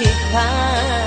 ชิดพา